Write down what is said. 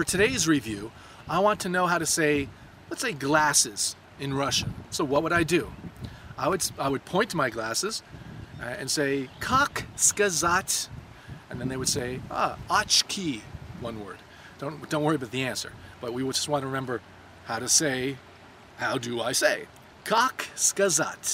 for today's review, I want to know how to say, let's say glasses in Russian. So what would I do? I would, I would point to my glasses uh, and say, kak skazat, and then they would say, ah, очки, one word. Don't, don't worry about the answer, but we just want to remember how to say, how do I say? Kak skazat.